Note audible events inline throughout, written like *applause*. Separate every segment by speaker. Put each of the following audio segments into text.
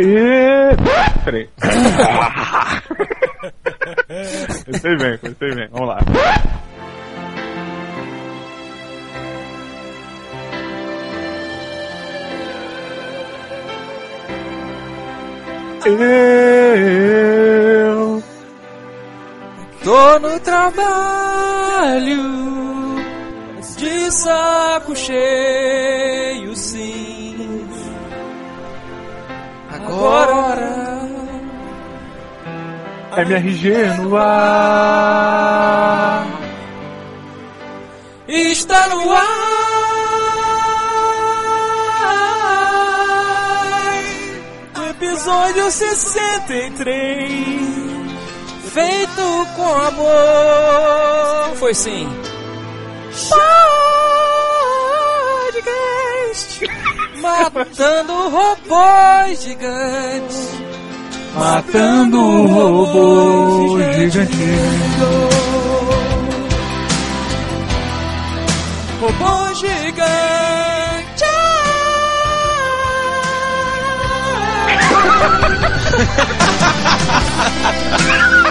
Speaker 1: E... *laughs* Peraí. *laughs* Bem, comecei bem. Vamos lá. Eu
Speaker 2: Tô no trabalho de saco cheio, Agora
Speaker 1: MRG no ar.
Speaker 2: está no ar. O episódio 63. Feito com amor. Foi sim. Podcast. Matando robôs gigantes.
Speaker 1: Matando o robô gigante.
Speaker 2: Robô *laughs*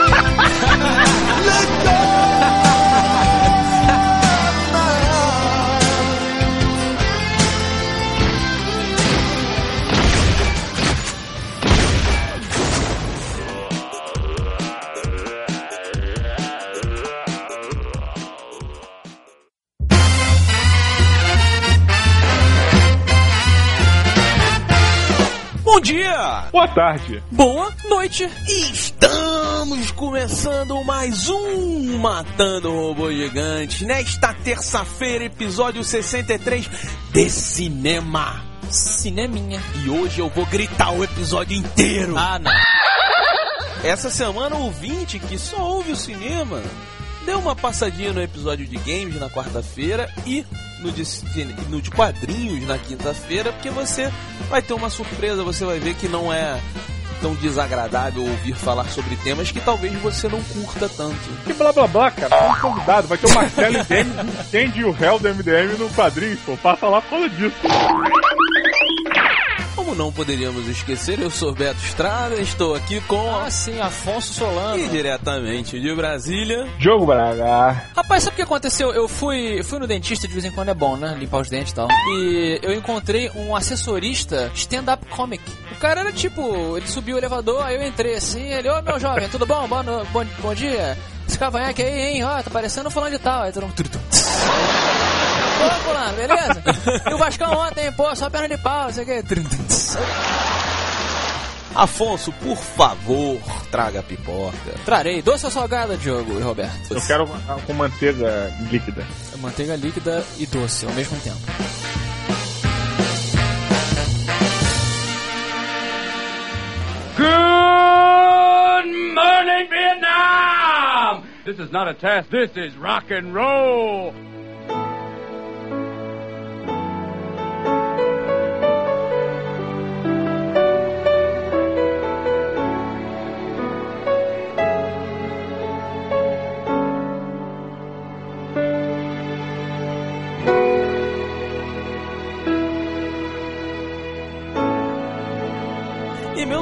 Speaker 2: dia!
Speaker 1: Boa tarde.
Speaker 2: Boa noite! Estamos começando mais um Matando Robô Gigante nesta terça-feira, episódio 63 de cinema. Cineminha. E hoje eu vou gritar o episódio inteiro. Ah, não. Essa semana o ouvinte que só ouve o cinema deu uma passadinha no episódio de games na quarta-feira e no de, no de quadrinhos na quinta-feira, porque você vai ter uma surpresa, você vai ver que não é tão desagradável ouvir falar sobre temas que talvez você não curta tanto.
Speaker 1: Que blá blá blá, cara. Estamos convidados. Vai ter o Marcelo MDM, o Candy e o réu do MDM no quadrinho, pô. Passa lá por causa disso.
Speaker 2: Não poderíamos esquecer, eu sou Beto Estrada, estou aqui com
Speaker 3: Ah, sim, Afonso Solano.
Speaker 2: e diretamente de Brasília.
Speaker 1: Jogo Braga.
Speaker 3: Rapaz, sabe o que aconteceu? Eu fui, fui no dentista de vez em quando, é bom, né? Limpar os dentes e tal. E eu encontrei um assessorista stand-up comic. O cara era tipo, ele subiu o elevador, aí eu entrei assim, ele, ô meu jovem, tudo bom? Bom, bom, bom dia. Esse cavanhaque aí, hein? Ó, tá parecendo fulano de tal. Aí todo mundo... Ô, fulano, beleza? E o Vascão ontem, pô, só perna de pau, sei o quê.
Speaker 2: Afonso, por favor, traga pipoca.
Speaker 3: Trarei doce ou salgada, Diogo e Roberto?
Speaker 1: Eu quero com manteiga líquida.
Speaker 3: Manteiga líquida e doce ao mesmo tempo.
Speaker 4: Good morning, Vietnam! This is not a test, this is rock and roll!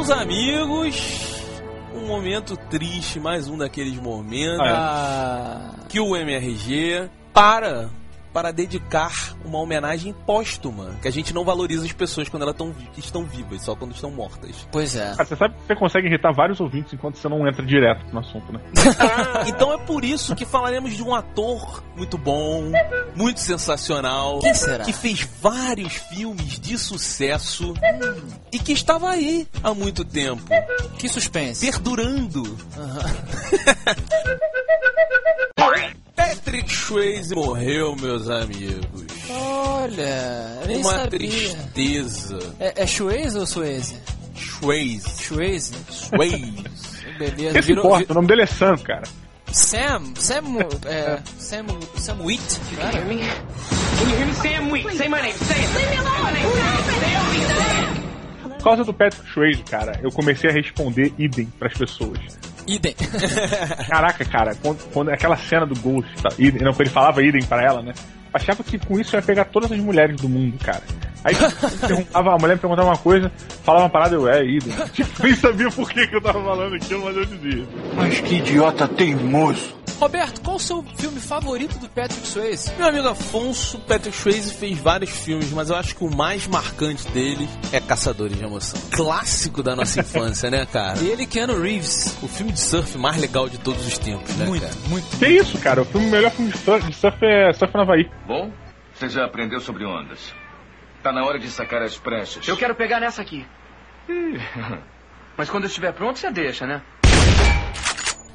Speaker 2: Meus amigos, um momento triste, mais um daqueles momentos
Speaker 3: Ah,
Speaker 2: que o MRG para para dedicar uma homenagem póstuma, que a gente não valoriza as pessoas quando elas tão estão vivas, só quando estão mortas.
Speaker 3: pois é.
Speaker 1: Cara, você sabe que você consegue irritar vários ouvintes enquanto você não entra direto no assunto, né? *laughs*
Speaker 2: Então é por isso que falaremos de um ator muito bom, muito sensacional,
Speaker 3: Quem será?
Speaker 2: que fez vários filmes de sucesso e que estava aí há muito tempo,
Speaker 3: Que suspense.
Speaker 2: perdurando. *laughs* Patrick Swayze morreu, meus amigos.
Speaker 3: Olha, nem
Speaker 2: Uma
Speaker 3: sabia.
Speaker 2: tristeza.
Speaker 3: É, é Swayze ou Swayze?
Speaker 2: Swayze.
Speaker 3: Swayze.
Speaker 2: Swayze. *laughs*
Speaker 3: Beleza.
Speaker 1: Quem se importa? O nome dele é Sam, cara.
Speaker 3: Sam, Sam, é, Sam, Sam Wheat, cara.
Speaker 4: Can you hear me? Sam Wheat. Say my name. Say it. Leave me alone.
Speaker 1: Por causa do Patrick Swayze, cara, eu comecei a responder idem pras pessoas.
Speaker 3: Idem. *laughs*
Speaker 1: Caraca, cara, quando, quando aquela cena do Ghost, tá, idem, não, quando ele falava idem pra ela, né? Achava que com isso eu ia pegar todas as mulheres do mundo, cara. Aí *laughs* perguntava, a mulher me perguntava uma coisa, falava uma parada, eu, é, ídolo. *laughs* Tipo, nem sabia por que, que eu tava falando aquilo, mas eu dizia.
Speaker 5: Mas que idiota teimoso.
Speaker 3: Roberto, qual o seu filme favorito do Patrick Swayze?
Speaker 2: Meu amigo Afonso, Patrick Swayze fez vários filmes, mas eu acho que o mais marcante dele é Caçadores de Emoção. Clássico da nossa *laughs* infância, né, cara?
Speaker 3: Ele e Keanu Reeves.
Speaker 2: O filme de surf mais legal de todos os tempos, né,
Speaker 3: Muito,
Speaker 2: cara?
Speaker 3: muito.
Speaker 1: Que isso, cara? O filme, o melhor filme de surf, de surf é Surf no Havaí.
Speaker 6: Bom, você já aprendeu sobre ondas. Tá na hora de sacar as pranchas.
Speaker 7: Eu quero pegar nessa aqui. *laughs* Mas quando eu estiver pronto, você deixa, né?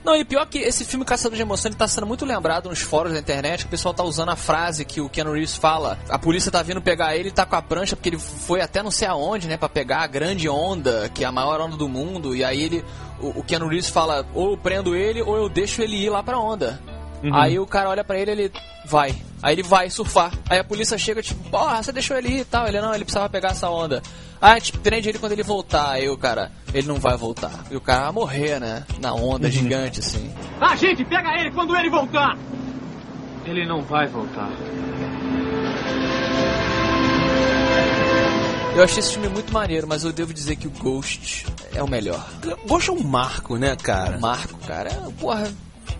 Speaker 3: Não, e pior que esse filme Caçador de Emoção ele tá sendo muito lembrado nos fóruns da internet, que o pessoal tá usando a frase que o Keanu Reeves fala. A polícia tá vindo pegar ele, tá com a prancha, porque ele foi até não sei aonde, né, pra pegar a grande onda, que é a maior onda do mundo, e aí ele, o, o Keanu Reeves fala, ou eu prendo ele, ou eu deixo ele ir lá pra onda. Aí o cara olha pra ele ele vai. Aí ele vai surfar. Aí a polícia chega, tipo, porra, você deixou ele ir e tal. Ele não, ele precisava pegar essa onda. Ah, tipo, prende ele quando ele voltar. Aí o cara, ele não vai voltar. E o cara vai morrer, né? Na onda gigante, assim.
Speaker 7: Ah, gente, pega ele quando ele voltar! Ele não vai voltar.
Speaker 3: Eu achei esse filme muito maneiro, mas eu devo dizer que o Ghost é o melhor.
Speaker 2: Ghost é um marco, né, cara?
Speaker 3: Marco, cara, é, porra,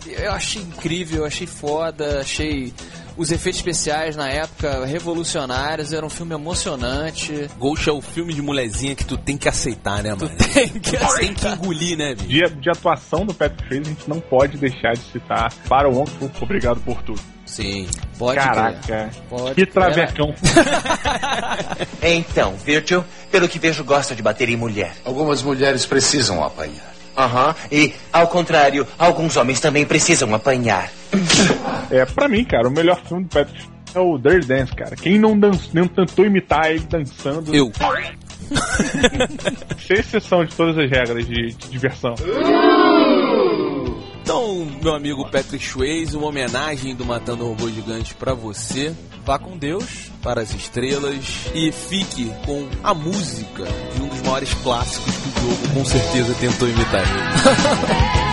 Speaker 3: eu achei incrível, eu achei foda, achei os efeitos especiais na época revolucionários, era um filme emocionante.
Speaker 2: Ghost é o filme de molezinha que tu tem que aceitar, né, mano?
Speaker 3: Tem que
Speaker 2: Tem que engolir, né, bicho?
Speaker 1: De, de atuação do Patrick Swayze, a gente não pode deixar de citar Para o Onco, obrigado por tudo.
Speaker 2: Sim.
Speaker 3: Pode.
Speaker 1: Caraca,
Speaker 3: Pode
Speaker 1: que travecão. *laughs*
Speaker 8: Então, Virgil, pelo que vejo, gosta de bater em mulher.
Speaker 5: Algumas mulheres precisam apanhar.
Speaker 8: Aham. E, ao contrário, alguns homens também precisam apanhar.
Speaker 1: É, pra mim, cara, o melhor filme do Patrick é o Dirty Dance, cara. Quem não, dan não tentou imitar ele dançando,
Speaker 2: Eu. *laughs*
Speaker 1: sem exceção de todas as regras de, de diversão.
Speaker 2: Então, meu amigo Patrick Swayze, uma homenagem do Matando Robô Gigante pra você.
Speaker 3: Vá com Deus.
Speaker 2: para as estrelas e fique com a música de um maiores clássicos que o jogo com certeza tentou imitar. *laughs*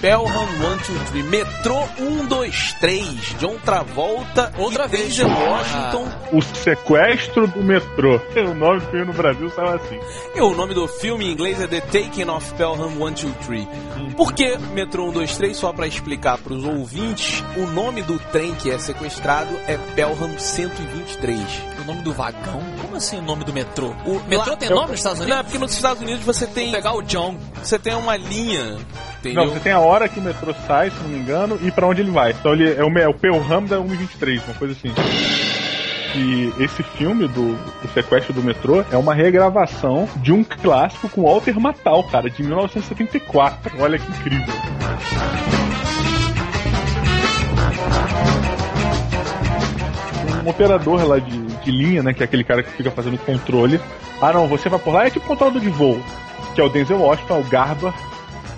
Speaker 2: Pelham 123. Metrô 123. John Travolta
Speaker 3: Outra
Speaker 2: e
Speaker 3: vez.
Speaker 2: Denzel Washington.
Speaker 1: O sequestro do metrô. O nome que veio no Brasil saiu assim.
Speaker 2: E o nome do filme em inglês é The Taking of Pelham 123. Por que Metrô 123? Só para explicar para os ouvintes, o nome do trem que é sequestrado é Pelham 123.
Speaker 3: O nome do vagão? Como assim o nome do metrô? O
Speaker 2: Lá-
Speaker 3: metrô tem nome nos Estados
Speaker 2: Não,
Speaker 3: Unidos?
Speaker 2: é porque nos Estados Unidos você tem,
Speaker 3: Vou pegar o John.
Speaker 2: você tem uma linha, entendeu?
Speaker 1: Não, você tem a hora que o metrô sai, se não me engano, e pra onde ele vai. Então ele é o, é o Pelham da 123, uma coisa assim. E esse filme do, do sequestro do metrô é uma regravação de um clássico com Walter Matthau, cara, de 1974. Olha que incrível. Um operador lá de, de linha, né, que é aquele cara que fica fazendo controle. Ah, não, você vai por lá, é tipo controlador de voo, que é o Denzel Washington, o Garba.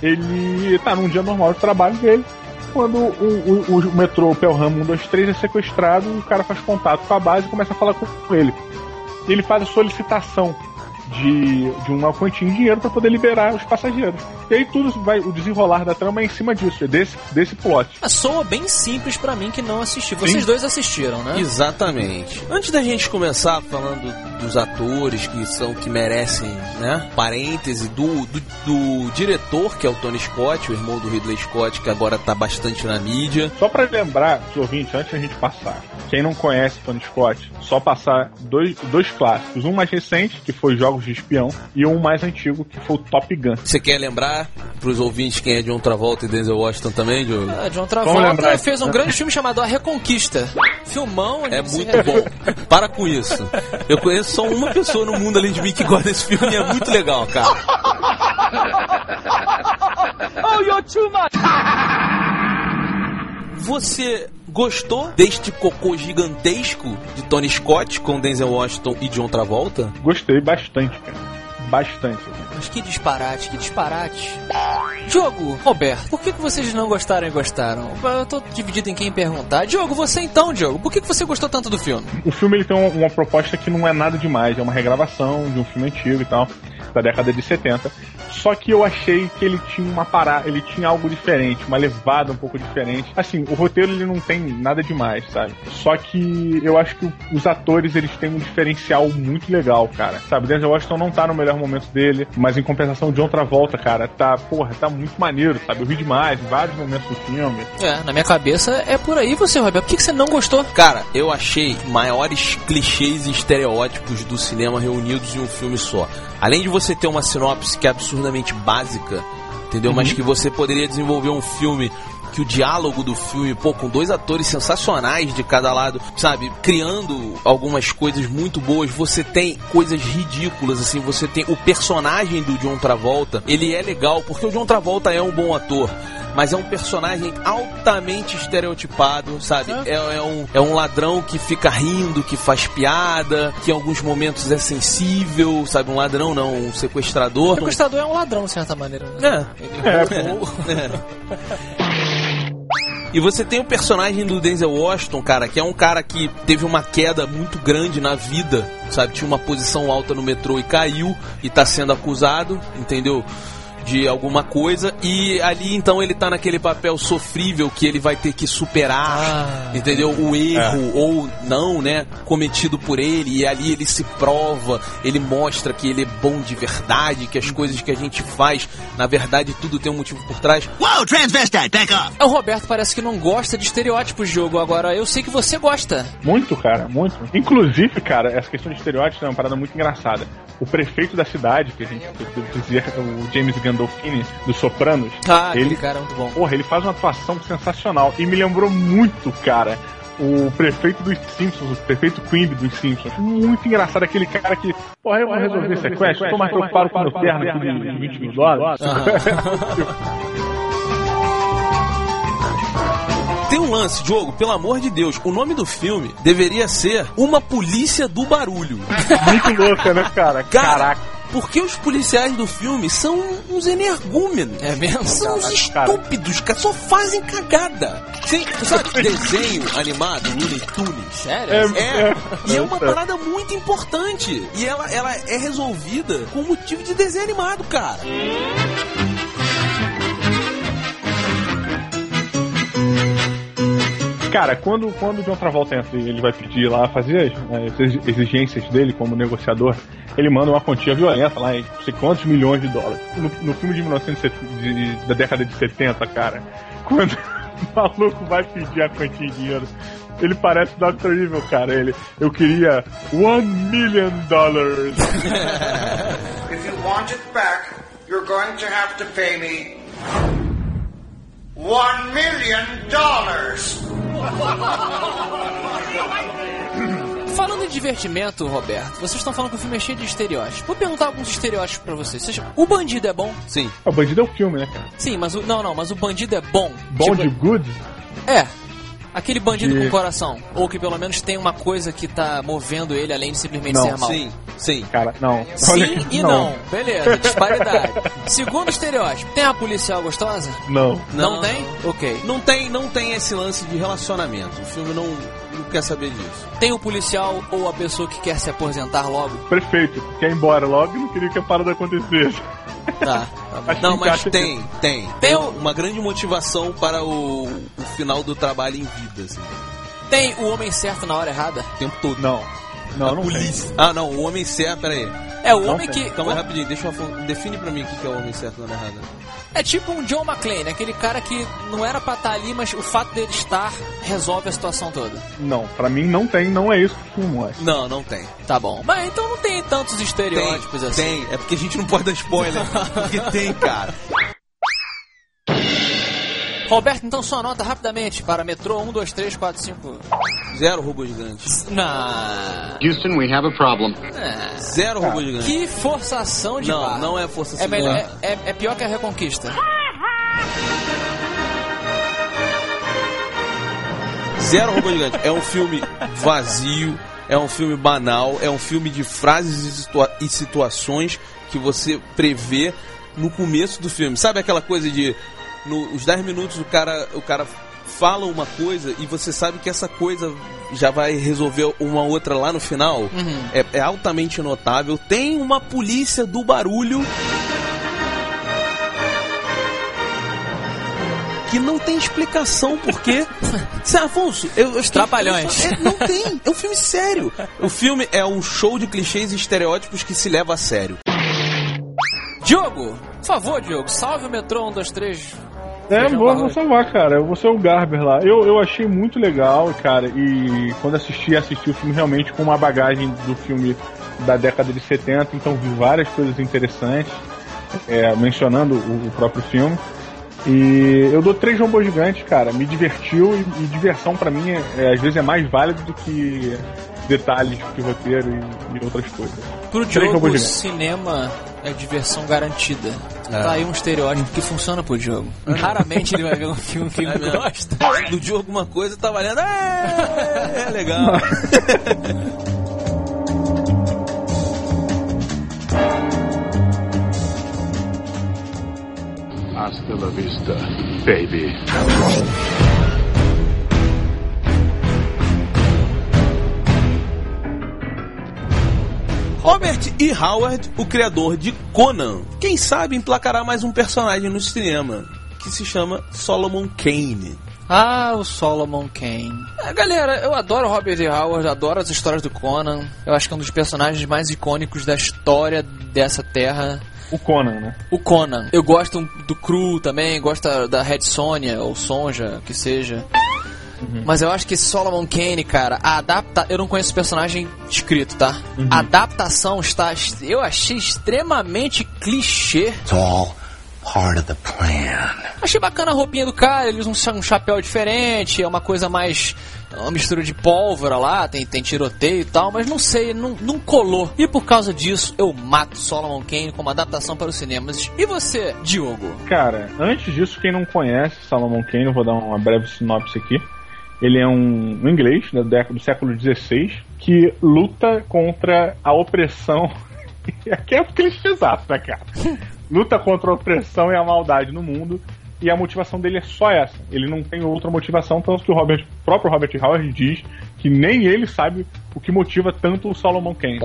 Speaker 1: Ele tá num dia normal de trabalho dele. Quando o, o, o metrô Pelham 123 é sequestrado, o cara faz contato com a base e começa a falar com ele. Ele faz a solicitação de, de uma quantia em dinheiro para poder liberar os passageiros. E aí tudo vai, o desenrolar da trama é em cima disso, é desse, desse plot.
Speaker 3: Mas soa bem simples pra mim que não assisti. Vocês dois assistiram, né?
Speaker 2: Exatamente. Antes da gente começar falando dos atores que são que merecem, né? Parêntese do, do, do diretor, que é o Tony Scott, o irmão do Ridley Scott, que agora tá bastante na mídia.
Speaker 1: Só para lembrar os ouvintes, antes da gente passar, quem não conhece Tony Scott, só passar dois, dois clássicos. Um mais recente, que foi Jogos de Espião, e um mais antigo, que foi o Top Gun.
Speaker 2: Você quer lembrar pros ouvintes quem é John Travolta e Denzel Washington também, Diogo?
Speaker 3: Ah, John Travolta fez um grande filme chamado A Reconquista. Filmão.
Speaker 2: É muito
Speaker 3: re-
Speaker 2: bom. Para com isso. Eu conheço só uma pessoa no mundo além de mim que gosta desse filme e é muito legal, cara.
Speaker 7: Oh, you're too much!
Speaker 2: Você Gostou deste cocô gigantesco de Tony Scott com Denzel Washington e John Travolta?
Speaker 1: Gostei bastante, cara. Bastante.
Speaker 3: Mas que disparate, que disparate. Diogo, Roberto, por que, que vocês não gostaram e gostaram? Eu tô dividido em quem perguntar. Diogo, você então, Diogo, por que, que você gostou tanto do filme?
Speaker 1: O filme ele tem uma, uma proposta que não é nada demais, é uma regravação de um filme antigo e tal, da década de 70. Só que eu achei que ele tinha uma parada, ele tinha algo diferente, uma levada um pouco diferente. Assim, o roteiro ele não tem nada demais, sabe? Só que eu acho que os atores eles têm um diferencial muito legal, cara. Sabe, Denzel Washington não tá no melhor momento dele, mas em compensação o John Travolta, cara, tá, porra, tá muito maneiro, sabe? Eu ri demais em vários momentos do filme.
Speaker 3: É, na minha cabeça é por aí você, Roberto. Por que, que você não gostou?
Speaker 2: Cara, eu achei maiores clichês e estereótipos do cinema reunidos em um filme só. Além de você ter uma sinopse que é absurdamente básica, entendeu? Mas que você poderia desenvolver um filme que o diálogo do filme, pô, com dois atores sensacionais de cada lado, sabe, criando algumas coisas muito boas. Você tem coisas ridículas, assim, você tem o personagem do John Travolta, ele é legal porque o John Travolta é um bom ator mas é um personagem altamente estereotipado, sabe? É, é, um, é um ladrão que fica rindo, que faz piada, que em alguns momentos é sensível, sabe? Um ladrão não, um sequestrador.
Speaker 3: O sequestrador é um ladrão, de certa maneira. Né?
Speaker 2: É. é. *laughs* é. E você tem o personagem do Denzel Washington, cara, que é um cara que teve uma queda muito grande na vida, sabe? Tinha uma posição alta no metrô e caiu e tá sendo acusado, entendeu? De alguma coisa e ali então ele tá naquele papel sofrível que ele vai ter que superar, ah, entendeu? O erro é. ou não, né, cometido por ele e ali ele se prova, ele mostra que ele é bom de verdade, que as coisas que a gente faz, na verdade tudo tem um motivo por trás.
Speaker 3: Wow, transvestite, back up. O Roberto parece que não gosta de estereótipos de jogo, agora eu sei que você gosta.
Speaker 1: Muito, cara, muito. Inclusive, cara, essa questão de estereótipos é uma parada muito engraçada. O prefeito da cidade, que a gente dizia, o James Gandolfini dos Sopranos.
Speaker 3: Ah, ele, cara é muito bom.
Speaker 1: Porra, ele faz uma atuação sensacional. E me lembrou muito, cara, o prefeito dos Simpsons, o prefeito Quimby dos Simpsons. Muito engraçado aquele cara que, porra, eu vou resolver esse sequestro, tô mais preocupado com o meu terno aqui de 20 mil dólares. *laughs*
Speaker 2: um lance, Diogo, pelo amor de Deus, o nome do filme deveria ser Uma Polícia do Barulho. *laughs*
Speaker 1: Muito louca, né, cara?
Speaker 2: Caraca. Porque os policiais do filme são uns energúmenos.
Speaker 3: É mesmo?
Speaker 2: São uns estúpidos, cara. Só fazem cagada. Sim, sabe desenho *laughs* animado, Looney Tunes?
Speaker 3: Sério?
Speaker 2: É, é, e é uma parada muito importante. E ela, ela é resolvida com motivo de desenho animado, cara.
Speaker 1: Cara, quando, quando John Travolta entra e ele vai pedir lá, fazer as, as exigências dele como negociador, ele manda uma quantia violenta lá em sei quantos milhões de dólares. No, no filme de 1970, de, da década de 70, cara, *laughs* quando o maluco vai pedir a quantia de dinheiro, ele parece Dr. Evil, cara. Ele, eu queria one million dollars. *laughs*
Speaker 9: If you want it back, you're going to have to pay me one million dollars.
Speaker 3: Falando em divertimento, Roberto, vocês estão falando que o filme é cheio de estereótipos. Vou perguntar alguns estereótipos pra vocês. Seja, o bandido é bom?
Speaker 2: Sim.
Speaker 1: O bandido é o filme, né, cara?
Speaker 3: Sim, mas o. Não, não, mas o bandido é bom.
Speaker 1: Bom tipo, de good?
Speaker 3: É. Aquele bandido de... com coração. Ou que pelo menos tem uma coisa que tá movendo ele além de simplesmente
Speaker 1: não,
Speaker 3: ser mal.
Speaker 2: Sim, sim.
Speaker 1: Cara, não.
Speaker 3: Sim e não. não. Beleza, disparidade. Segundo estereótipo, tem a policial gostosa?
Speaker 1: Não.
Speaker 3: Não, não tem? Ok.
Speaker 2: Não tem, não tem esse lance de relacionamento. O filme não, não quer saber disso.
Speaker 3: Tem o policial ou a pessoa que quer se aposentar logo?
Speaker 1: Prefeito, quer ir embora logo e não queria que a parada acontecesse.
Speaker 3: Tá. *laughs*
Speaker 2: tá não, mas tem, tem. Tem uma grande motivação para o, o final do trabalho em vida, assim.
Speaker 3: Tem o homem certo na hora errada?
Speaker 2: O tempo todo.
Speaker 1: Não. Não,
Speaker 2: a
Speaker 1: não
Speaker 2: polícia. Tem. Ah, não, o homem certo, peraí.
Speaker 3: É, o homem que.
Speaker 2: Calma aí, rapidinho, deixa eu. Define pra mim o que é o homem certo na hora errada.
Speaker 3: É tipo um John McClane, aquele cara que não era pra estar ali, mas o fato dele estar resolve a situação toda.
Speaker 1: Não, pra mim não tem, não é isso que o filme mostra.
Speaker 2: Não, não tem.
Speaker 3: Tá bom. Mas então não tem tantos estereótipos
Speaker 2: tem,
Speaker 3: assim.
Speaker 2: Tem, é porque a gente não pode dar spoiler. *laughs* porque tem, cara.
Speaker 3: Roberto, então sua nota rapidamente para metrô 1, 2, 3, 4, 5.
Speaker 2: Zero robô gigante.
Speaker 3: Não.
Speaker 10: Houston, we have a problem.
Speaker 3: É.
Speaker 2: Zero robô gigante.
Speaker 3: Que forçação de
Speaker 2: Não,
Speaker 3: barra.
Speaker 2: não é forçação
Speaker 3: é melhor, é, é, é pior que a Reconquista.
Speaker 2: Zero Robô Gigante. É um filme vazio, é um filme banal, é um filme de frases e, situa e situações que você prevê no começo do filme. Sabe aquela coisa de nos 10 minutos o cara, o cara fala uma coisa e você sabe que essa coisa já vai resolver uma outra lá no final?
Speaker 3: Uhum.
Speaker 2: É, é altamente notável. Tem uma polícia do barulho. que não tem explicação porque. *laughs* Afonso, eu, eu
Speaker 3: Trapalhões.
Speaker 2: É, não tem. É um filme sério. O filme é um show de clichês e estereótipos que se leva a sério.
Speaker 3: Diogo, por favor, Diogo, salve o metrô 1, 2, 3.
Speaker 1: É, vou, vou salvar, cara. Eu vou ser o Garber lá. Eu, eu achei muito legal, cara, e quando assisti, assisti o filme realmente com uma bagagem do filme da década de 70, então vi várias coisas interessantes, é, mencionando o, o próprio filme. E eu dou três robôs gigantes, cara. Me divertiu e, e diversão pra mim é, é, às vezes é mais válido do que detalhes de roteiro e, e outras coisas.
Speaker 3: Pro
Speaker 1: Três gigantes.
Speaker 3: cinema é diversão garantida.
Speaker 2: É.
Speaker 3: Tá aí um estereótipo que funciona pro Diogo. Raramente ele vai ver um filme que ele
Speaker 2: É
Speaker 3: gosta.
Speaker 2: Do Diogo alguma coisa tá valendo. É, é legal.
Speaker 10: Hasta la vista, baby.
Speaker 2: E. Howard, o criador de Conan, quem sabe emplacará mais um personagem no cinema, que se chama Solomon Kane.
Speaker 3: Ah, o Solomon Kane. É, galera, eu adoro o Robert E. Howard, adoro as histórias do Conan. Eu acho que é um dos personagens mais icônicos da história dessa terra.
Speaker 1: O Conan, né?
Speaker 3: O Conan. Eu gosto do Cru também, gosto da- da Red Sonja, ou Sonja, que seja. Mas eu acho que Solomon Kane, cara, a adapta... Eu não conheço o personagem escrito, tá? A adaptação está... Eu achei extremamente clichê.
Speaker 5: It's all part of the plan.
Speaker 3: Achei bacana a roupinha do cara, ele usa um, cha- chapéu diferente, é uma coisa mais. uma mistura de pólvora lá, tem, tem tiroteio e tal, mas não sei, não, não colou. E por causa disso, eu mato Solomon Kane como adaptação para os cinemas. E você, Diogo?
Speaker 1: Cara, antes disso, quem não conhece Salomon Kane, eu vou dar uma breve sinopse aqui. Ele é um, um inglês da década do século XVI que luta contra a opressão. *laughs* Aqui é o clichê exato, né, cara? *laughs* Luta contra a opressão e a maldade no mundo. E a motivação dele é só essa. Ele não tem outra motivação, tanto que o Robert, o próprio Robert Howard diz que nem ele sabe o que motiva tanto o Solomon Kane.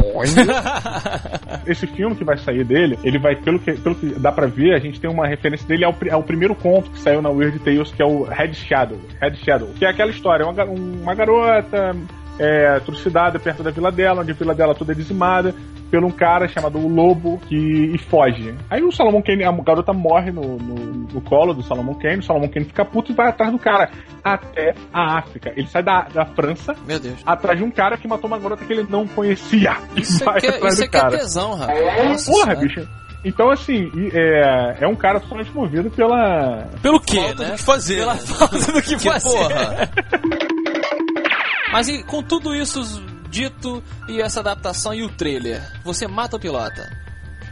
Speaker 1: Esse filme que vai sair dele, ele vai, pelo que, pelo que dá pra ver, a gente tem uma referência dele ao, ao primeiro conto que saiu na Weird Tales, que é o Red Shadow. Red Shadow. Que é aquela história, uma, uma garota é, trucidada perto da vila dela, onde a vila dela toda é dizimada, por um cara chamado o Lobo que e foge. Aí o Salomon Kane, a garota morre no, no, no colo do Salomon Kane, o Salomon Kane fica puto e vai atrás do cara até a África. Ele sai da, da França
Speaker 3: Meu Deus.
Speaker 1: atrás de um cara que matou uma garota que ele não conhecia. *laughs* E
Speaker 3: Isso é-
Speaker 1: atrás
Speaker 3: isso
Speaker 1: do
Speaker 3: aqui é
Speaker 1: cara.
Speaker 3: tesão, rapaz. Nossa
Speaker 1: Porra, bicho. Então, assim, é, é um cara totalmente movido pela.
Speaker 3: Pelo quê,
Speaker 2: Falta
Speaker 3: né?
Speaker 2: do que fazer.
Speaker 3: Pela falta do que *laughs*
Speaker 2: Porque,
Speaker 3: fazer.
Speaker 2: porra, *laughs*
Speaker 3: Mas e, com tudo isso dito e essa adaptação e o trailer, você mata o pilota?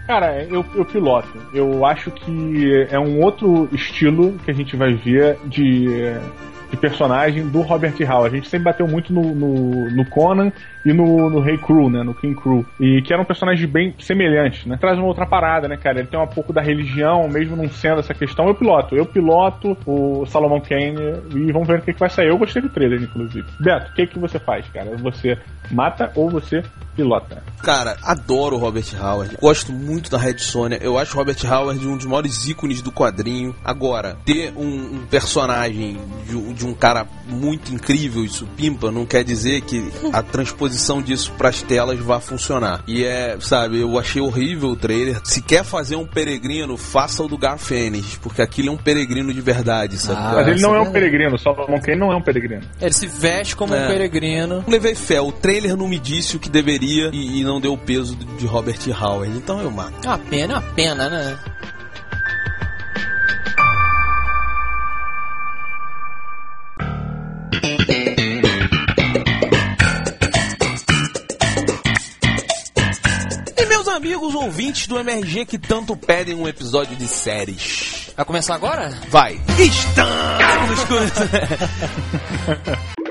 Speaker 1: Cara, eu, eu piloto. Eu acho que é um outro estilo que a gente vai ver de, de personagem do Robert Howard. A gente sempre bateu muito no, no, no Conan e no, no Rei Crew, né? No King Crew. E que eram personagens bem semelhantes, né? Traz uma outra parada, né, cara? Ele tem um pouco da religião, mesmo não sendo essa questão. Eu piloto. Eu piloto o Salomon Kane e vamos ver o que, que vai sair. Eu gostei do trailer, inclusive. Beto, o que, que você faz, cara? Você mata ou você pilota?
Speaker 2: Cara, adoro o Robert Howard. Gosto muito da Red Sonja. Eu acho o Robert Howard um dos maiores ícones do quadrinho. Agora, ter um, um personagem de, de um cara muito incrível e supimpa não quer dizer que a transposição disso pras telas vá funcionar. E é, sabe, eu achei horrível o trailer. Se quer fazer um peregrino, faça o do Garfênis, porque aquilo é um peregrino de verdade, sabe?
Speaker 3: Ah,
Speaker 1: Mas ele não é
Speaker 3: é
Speaker 1: um peregrino. O Salomon Kane não é um peregrino.
Speaker 3: Ele se veste como
Speaker 2: É.
Speaker 3: um peregrino.
Speaker 2: Não levei fé, o trailer não me disse o que deveria e, e não deu o peso de de Robert Howard, então eu mato.
Speaker 3: É uma pena, é uma pena, né?
Speaker 2: Amigos ouvintes do MRG que tanto pedem um episódio de séries.
Speaker 3: Vai começar agora?
Speaker 2: Vai. Estamos com... *laughs*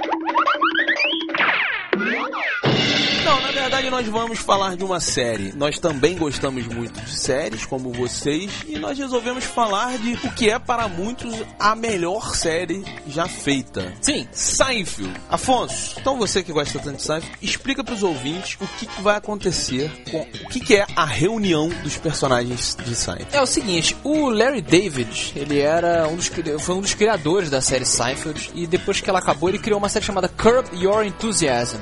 Speaker 2: episódio nós vamos falar de uma série. Nós também gostamos muito de séries, como vocês, e nós resolvemos falar de o que é para muitos a melhor série já feita.
Speaker 3: Sim.
Speaker 2: Seinfeld. Afonso, então você que gosta tanto de Seinfeld, explica para os ouvintes o que, que vai acontecer com o que, que é a reunião dos personagens de Seinfeld.
Speaker 3: É o seguinte, o Larry David, ele era um dos foi um dos criadores da série Seinfeld e depois que ela acabou, ele criou uma série chamada Curb Your Enthusiasm,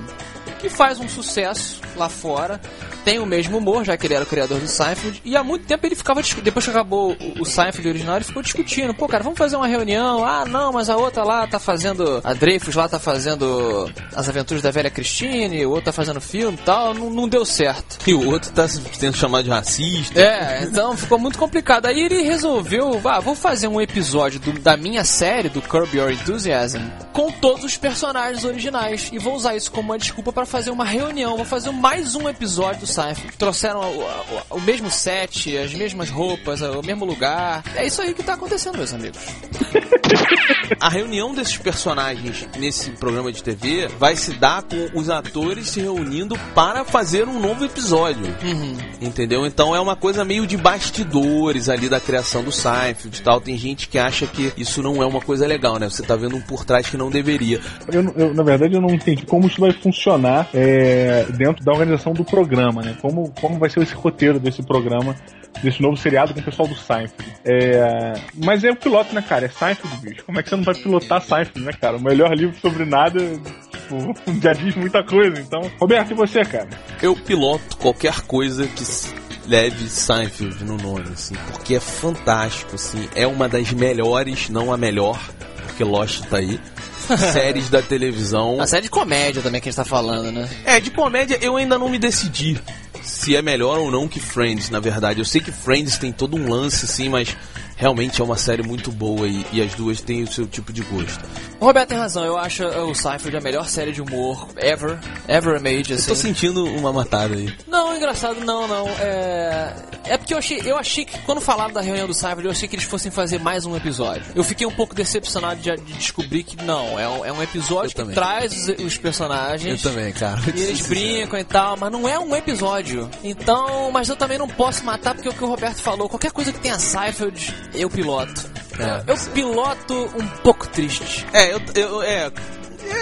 Speaker 3: que faz um sucesso lá fora. Tem o mesmo humor, já que ele era o criador do Seinfeld, e há muito tempo ele ficava depois que acabou o- o Seinfeld original, ele ficou discutindo, pô, cara, vamos fazer uma reunião. Ah, não, mas a outra lá tá fazendo a Dreyfus lá tá fazendo as aventuras da velha Christine, o outro tá fazendo filme e tal, não, não deu certo.
Speaker 2: E o outro tá sendo chamado de racista.
Speaker 3: É, então ficou muito complicado. Aí ele resolveu, ah, vou fazer um episódio do- da minha série, do Curb Your Enthusiasm, com todos os personagens originais. E vou usar isso como uma desculpa para fazer uma reunião. Vou fazer mais um episódio do Seinfeld. Trouxeram o, o- o mesmo set, as mesmas roupas, o mesmo lugar. É isso aí que tá acontecendo, meus amigos. *laughs*
Speaker 2: A reunião desses personagens nesse programa de TV vai se dar com os atores se reunindo para fazer um novo episódio. Entendeu? Então é uma coisa meio de bastidores ali da criação do Seinfeld e tal. Tem gente que acha que isso não é uma coisa legal, né? Você tá vendo um por trás que não deveria.
Speaker 1: Eu, não- eu, na verdade, eu não entendi como isso vai funcionar é, dentro da organização do programa, né? Como, como vai ser esse roteiro desse programa, desse novo seriado com o pessoal do Seinfeld. É, mas é o piloto, né, cara? É Seinfeld, bicho. Como é que você não vai pilotar Seinfeld, né, cara? O melhor livro sobre nada, tipo, *laughs* já diz muita coisa. Então, Roberto, e você, cara?
Speaker 2: Eu piloto qualquer coisa que leve Seinfeld no nome, assim, porque é fantástico, assim. É uma das melhores, não a melhor, porque Lost tá aí. *laughs* Séries da televisão.
Speaker 3: A série de comédia também que a gente tá falando, né?
Speaker 2: É, de comédia eu ainda não me decidi se é melhor ou não que Friends, na verdade. Eu sei que Friends tem todo um lance, assim, mas realmente é uma série muito boa e, e as duas têm o seu tipo de gosto.
Speaker 3: O Roberto tem razão, eu acho o Seinfeld a melhor série de humor ever, ever made,
Speaker 2: Eu
Speaker 3: assim.
Speaker 2: tô sentindo uma matada aí.
Speaker 3: Não, engraçado, não, não. É, é porque eu achei, eu achei que quando falaram da reunião do Seinfeld, eu achei que eles fossem fazer mais um episódio. Eu fiquei um pouco decepcionado de, de descobrir que não, é um, é um episódio
Speaker 2: Eu
Speaker 3: que
Speaker 2: também.
Speaker 3: traz os, os personagens.
Speaker 2: Eu também, cara.
Speaker 3: E eles brincam e tal, mas não é um episódio. Então, mas eu também não posso matar porque é o que o Roberto falou. Qualquer coisa que tenha Seinfeld, eu piloto.
Speaker 2: É.
Speaker 3: eu piloto um pouco triste.
Speaker 2: É, eu, eu, é,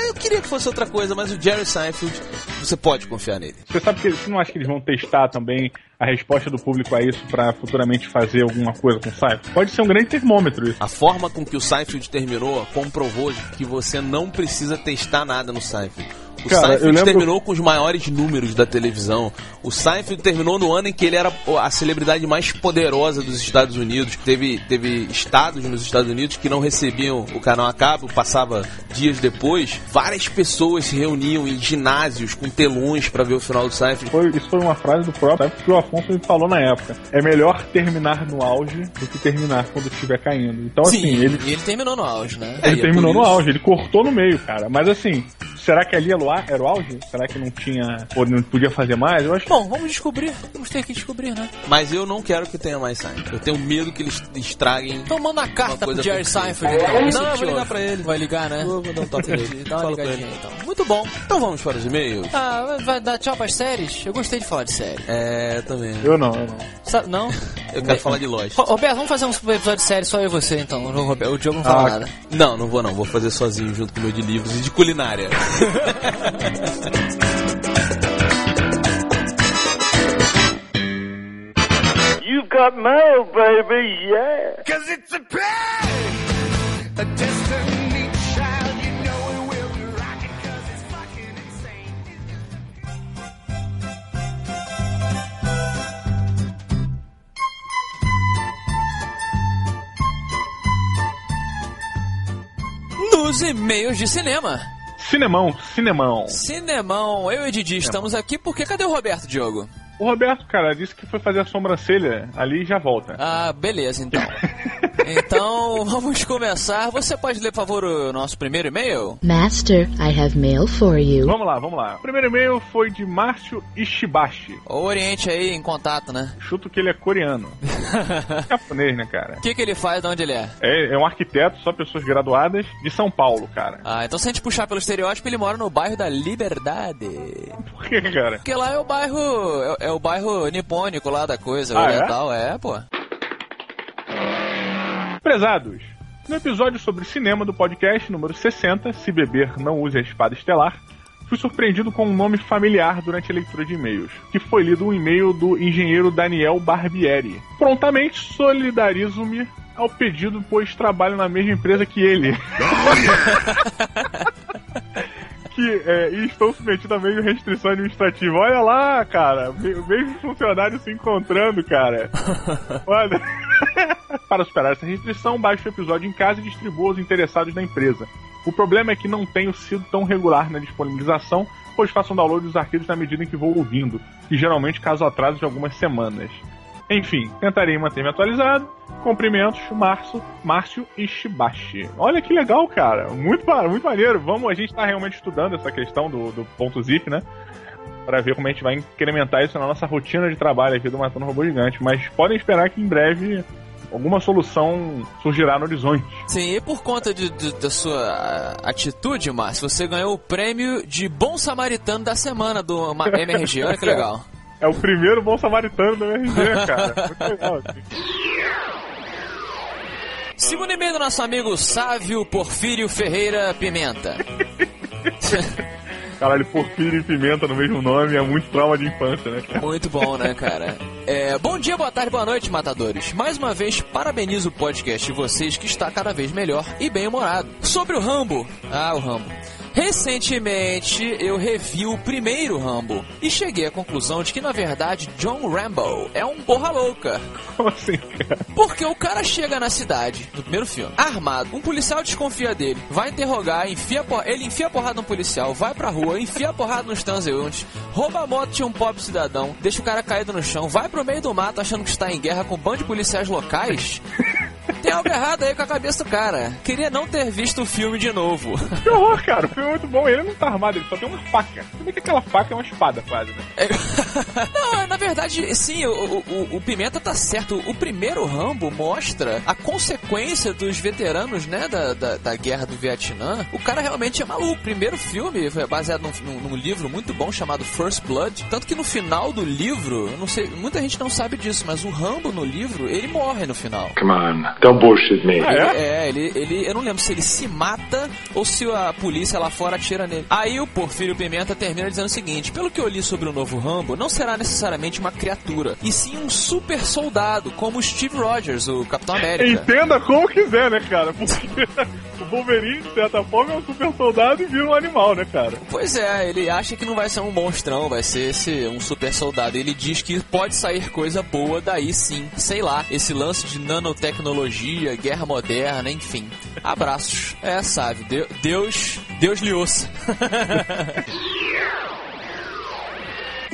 Speaker 2: eu queria que fosse outra coisa, mas o Jerry Seinfeld, você pode confiar nele.
Speaker 1: Você sabe que você não acha que eles vão testar também a resposta do público a isso pra futuramente fazer alguma coisa com o Seinfeld? Pode ser um grande termômetro isso.
Speaker 2: A forma com que o Seinfeld terminou comprovou que você não precisa testar nada no Seinfeld. O
Speaker 1: Cara,
Speaker 2: Seinfeld
Speaker 1: lembro-
Speaker 2: terminou com os maiores números da televisão. O Seinfeld terminou no ano em que ele era a celebridade mais poderosa dos Estados Unidos. Teve, teve estados nos Estados Unidos que não recebiam o canal a cabo, passava dias depois. Várias pessoas se reuniam em ginásios com telões para ver o final do Seinfeld.
Speaker 1: Foi- isso foi uma frase do próprio Seinfeld Afonso me falou na época. É melhor terminar no auge do que terminar quando estiver caindo. Então,
Speaker 3: Sim,
Speaker 1: assim, ele,
Speaker 3: e ele terminou no auge, né?
Speaker 2: É,
Speaker 1: ele
Speaker 2: é
Speaker 1: terminou
Speaker 2: por
Speaker 1: no auge, ele cortou no meio, cara. Mas assim, será que ali era o, a- auge? Será que não tinha. Ou não podia fazer mais? Eu acho que.
Speaker 3: Bom, vamos descobrir. Vamos ter que descobrir, né?
Speaker 2: Mas eu não quero que tenha mais Seinfeld. Eu tenho medo que eles estraguem.
Speaker 3: Então manda uma carta pro Jerry. Seinfeld. Então.
Speaker 2: Não, eu vou ligar
Speaker 3: ouve.
Speaker 2: pra ele.
Speaker 3: Vai ligar, né?
Speaker 2: Eu vou dar um toque nele.
Speaker 3: Dá uma ligadinha
Speaker 2: ele.
Speaker 3: então. Muito bom.
Speaker 2: Então vamos para os e-mails?
Speaker 3: Ah, vai- dar tchau pras séries? Eu gostei de falar de série.
Speaker 2: É, também.
Speaker 1: Eu não, eu não.
Speaker 3: Sabe, não? *laughs*
Speaker 2: Eu quero falar de Lost.
Speaker 3: Ro- Roberto, vamos fazer um episódio de série só eu e você então. O Diogo não fala
Speaker 1: Ah,
Speaker 3: nada.
Speaker 2: Não, não vou não. Vou fazer sozinho junto com o meu de livros e de culinária.
Speaker 11: You've got mail, baby, yeah.
Speaker 4: Cause it's a pain, a destiny child. You know it will be rocking cause it's fucking insane.
Speaker 3: Nos e-mails de cinema.
Speaker 1: Cinemão, cinemão.
Speaker 3: Cinemão, eu e Didi estamos aqui porque cadê o Roberto, Diogo?
Speaker 1: O Roberto, cara, disse que foi fazer a sobrancelha ali e já volta.
Speaker 3: Ah, beleza então. *laughs* Então, vamos começar. Você pode ler, por favor, o nosso primeiro e-mail?
Speaker 12: Master, I have mail for you.
Speaker 1: Vamos lá, vamos lá. O primeiro e-mail foi de Márcio Ishibashi.
Speaker 3: O Oriente aí em contato, né?
Speaker 1: Chuto que ele é coreano. *laughs* Japonês, né, cara?
Speaker 3: O que, que ele faz, de onde ele é?
Speaker 1: É, é um arquiteto, só pessoas graduadas de São Paulo, cara.
Speaker 3: Ah, então se a gente puxar pelo estereótipo, ele mora no bairro da Liberdade.
Speaker 1: Por que, cara?
Speaker 3: Porque lá é o bairro. É, é o bairro nipônico lá da coisa,
Speaker 1: Ah, é?
Speaker 3: oriental, é, pô.
Speaker 1: Prezados, no episódio sobre cinema do podcast número 60, Se Beber Não Use a Espada Estelar, fui surpreendido com um nome familiar durante a leitura de e-mails, que foi lido um e-mail do engenheiro Daniel Barbieri. Prontamente solidarizo-me ao pedido, pois trabalho na mesma empresa que ele. *laughs* que é, e estou submetido a meio restrição administrativa. Olha lá, cara, me- mesmo funcionário se encontrando, cara. *laughs* Olha. Para superar essa restrição, baixe o episódio em casa e distribua aos interessados na empresa. O problema é que não tenho sido tão regular na disponibilização, pois faço um download dos arquivos na medida em que vou ouvindo, e geralmente caso atraso de algumas semanas. Enfim, tentarei manter-me atualizado. Cumprimentos, Márcio, Márcio Ishibashi. Olha que legal, cara. Muito, muito maneiro. Vamos, a gente tá realmente estudando essa questão do, do ponto zip, né? Pra ver como a gente vai incrementar isso na nossa rotina de trabalho aqui do Matando Robô Gigante. Mas podem esperar que em breve alguma solução surgirá no horizonte.
Speaker 3: Sim, e por conta de- de- da sua atitude, Márcio, você ganhou o prêmio de Bom Samaritano da semana do MRG. *laughs* Olha que legal.
Speaker 1: É o primeiro bom samaritano do MRG, cara. Muito legal. assim.
Speaker 3: Segundo e-mail do nosso amigo Sávio Porfírio Ferreira Pimenta. *laughs*
Speaker 1: Caralho, Porfírio e Pimenta no mesmo nome é muito trauma de infância, né, cara?
Speaker 3: Muito bom, né, cara? É, bom dia, boa tarde, boa noite, matadores. Mais uma vez, parabenizo o podcast de vocês que está cada vez melhor e bem humorado. Sobre o Rambo. Ah, o Rambo. Recentemente eu revi o primeiro Rambo e cheguei à conclusão de que na verdade John Rambo é um porra louca.
Speaker 1: Como assim, cara?
Speaker 3: Porque o cara chega na cidade, no primeiro filme, armado, um policial desconfia dele, vai interrogar, enfia ele enfia a porrada no policial, vai pra rua, enfia a porrada nos transeuntes, rouba a moto de um pobre cidadão, deixa o cara caído no chão, vai pro meio do mato achando que está em guerra com um bando de policiais locais. Tem algo errado aí com a cabeça do cara. Queria não ter visto o filme de novo. *laughs*
Speaker 1: Que horror, cara. O filme é muito bom. Ele não tá armado, ele só tem uma faca. Como é que aquela faca é uma espada, quase, né? *laughs*
Speaker 3: Não, na verdade, sim, o, o- o- o Pimenta tá certo. O primeiro Rambo mostra a consequência dos veteranos, né, da, da, da guerra do Vietnã. O cara realmente é maluco. O primeiro filme foi baseado num, num- num livro muito bom chamado First Blood. Tanto que no final do livro, eu não sei, muita gente não sabe disso, mas o Rambo no livro, ele morre no final.
Speaker 10: Come on, don't bullshit me.
Speaker 1: Ah,
Speaker 3: Ele- é, ele, ele, eu não lembro se ele se mata ou se a polícia lá fora atira nele. Aí o Porfírio Pimenta termina dizendo o seguinte: pelo que eu li sobre o novo Rambo, não será necessariamente uma criatura, e sim um super soldado, como o Steve Rogers, o Capitão América.
Speaker 1: Entenda como quiser, né, cara? Porque Wolverine, de certa forma, é um super soldado e vira um animal, né, cara?
Speaker 3: Pois é, ele acha que não vai ser um monstrão, vai ser esse, um super soldado. Ele diz que pode sair coisa boa daí sim. Sei lá, esse lance de nanotecnologia, guerra moderna, enfim. Abraços. É, sabe, Deu- Deus, Deus lhe ouça. *laughs*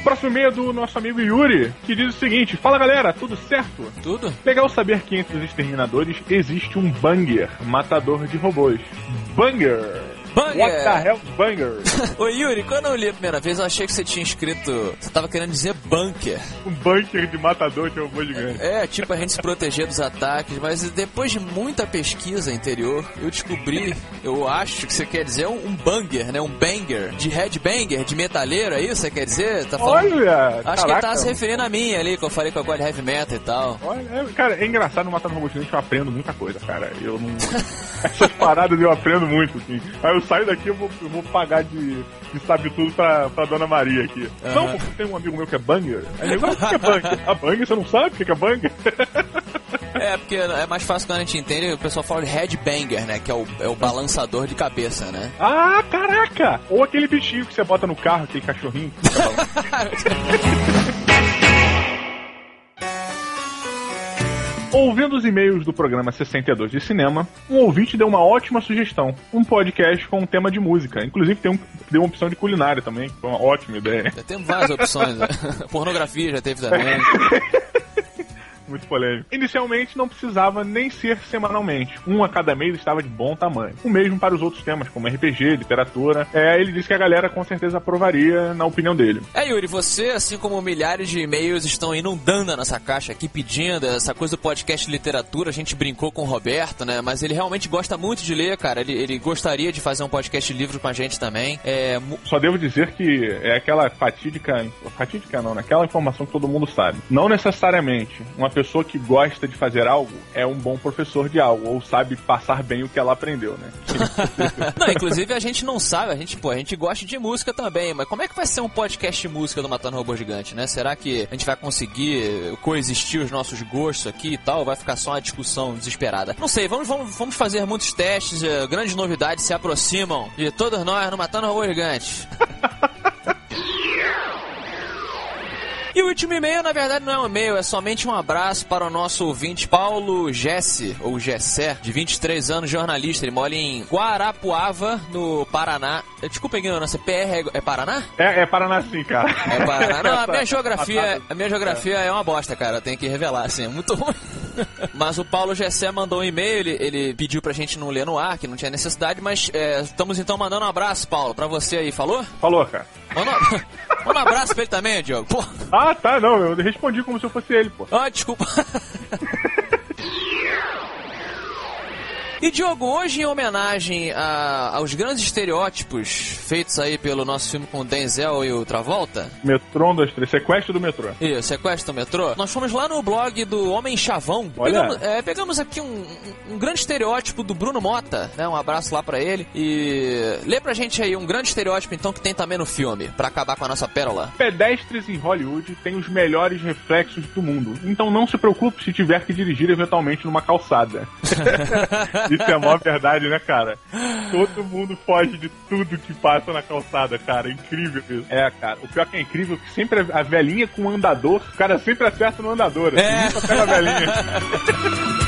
Speaker 1: Próximo e-mail é do nosso amigo Yuri, que diz o seguinte: Fala galera, tudo certo?
Speaker 3: Tudo?
Speaker 1: Legal saber que entre os exterminadores existe um banger, matador de robôs. Banger!
Speaker 3: Banger!
Speaker 1: What the hell, banger? *laughs*
Speaker 3: Ô Yuri, quando eu li a primeira vez, eu achei que você tinha escrito. Você tava querendo dizer bunker.
Speaker 1: um bunker de matador de robô gigante.
Speaker 3: É, tipo a gente se proteger dos ataques, mas depois de muita pesquisa interior, eu descobri, eu acho que você quer dizer um, banger, né? Um banger. De headbanger, de metaleiro, é isso você quer dizer? Tá falando...
Speaker 1: Olha!
Speaker 3: Acho que ele
Speaker 1: caraca.
Speaker 3: tava se referindo a mim ali, que eu falei que eu gosto de heavy metal e tal.
Speaker 1: Olha, é, cara, é engraçado no Matando Robô Gigante, eu aprendo muita coisa, cara. Eu não. *laughs* Essas paradas eu aprendo muito, assim. Aí eu saio daqui eu vou, eu vou pagar de, de sabe tudo pra, pra Dona Maria aqui.
Speaker 3: Aham.
Speaker 1: Não, porque tem um amigo meu que é banger. Aí ele, o que é banger? *laughs* A banger, você não sabe o que é banger?
Speaker 3: É, porque é mais fácil quando a gente entende, o pessoal fala de headbanger, né? Que é o, é o balançador de cabeça, né?
Speaker 1: ah, caraca! Ou aquele bichinho que você bota no carro, aquele cachorrinho. que *laughs* *laughs* Ouvindo os e-mails do programa 62 de cinema, um ouvinte deu uma ótima sugestão. Um podcast com um tema de música. Inclusive tem, um, tem uma opção de culinária também. que Foi uma ótima ideia.
Speaker 3: Já temos várias opções, né? *laughs* Pornografia já teve também. *laughs*
Speaker 1: muito polêmico. Inicialmente não precisava nem ser semanalmente. Um a cada mês estava de bom tamanho. O mesmo para os outros temas, como RPG, literatura. É, ele disse que a galera com certeza aprovaria na opinião dele.
Speaker 3: É, Yuri, você, assim como milhares de e-mails estão inundando a nossa caixa aqui pedindo essa coisa do podcast literatura, a gente brincou com o Roberto, né? Mas ele realmente gosta muito de ler, cara. Ele, ele gostaria de fazer um podcast livro com a gente também. É,
Speaker 1: Só devo dizer que é aquela fatídica. Fatídica não, né? Aquela informação que todo mundo sabe. Não necessariamente uma pessoa que gosta de fazer algo é um bom professor de algo, ou sabe passar bem o que ela aprendeu, né? *laughs*
Speaker 3: Não, inclusive a gente não sabe, a gente, pô, a gente gosta de música também, mas como é que vai ser um podcast de música do Matando Robô Gigante, né? Será que a gente vai conseguir coexistir os nossos gostos aqui e tal? Ou vai ficar só uma discussão desesperada? Não sei, vamos, vamos, vamos fazer muitos testes, eh, grandes novidades se aproximam de todos nós no Matando Robô Gigante. *laughs* E o último e-mail, na verdade, não é um e-mail, é somente um abraço para o nosso ouvinte Paulo Jesse, ou Gessé, de 23 anos, jornalista. Ele mora em Guarapuava, no Paraná. Eh, Desculpa a ignorância, PR é, é Paraná?
Speaker 1: É, é Paraná sim, cara.
Speaker 3: É Paraná. Não, a minha *laughs* geografia, a minha geografia é uma bosta, cara. Tenho que revelar, assim, é muito ruim. *laughs* Mas o Paulo Gessé mandou um e-mail, ele, ele pediu pra gente não ler no ar, que não tinha necessidade, mas é, estamos então mandando um abraço, Paulo, pra você aí, falou?
Speaker 1: Falou, cara.
Speaker 3: Manda, *laughs* manda um abraço pra ele também, Diogo.
Speaker 1: Ah, tá, não, eu respondi como se eu fosse ele, pô.
Speaker 3: Ah, desculpa. *laughs* E Diogo, hoje em homenagem a- aos grandes estereótipos feitos aí pelo nosso filme com o Denzel e o Travolta,
Speaker 1: Metrô 1, 2, 3, sequestro do metrô.
Speaker 3: e o Sequestro do Metrô, nós fomos lá no blog do Homem Chavão.
Speaker 1: Olha.
Speaker 3: Pegamos, é, pegamos aqui um, um- grande estereótipo do Bruno Mota, né? Um abraço lá pra ele. E lê pra gente aí um grande estereótipo então que tem também no filme, pra acabar com a nossa pérola.
Speaker 1: Pedestres em Hollywood têm os melhores reflexos do mundo, então não se preocupe se tiver que dirigir eventualmente numa calçada. *laughs* Isso é a maior verdade, né, cara? Todo mundo foge de tudo que passa na calçada, cara. É incrível isso. É, cara. O pior que é incrível é que sempre a velhinha com o andador, o cara sempre acerta no andador. Assim,
Speaker 3: É.
Speaker 1: nunca pega a velhinha. *laughs*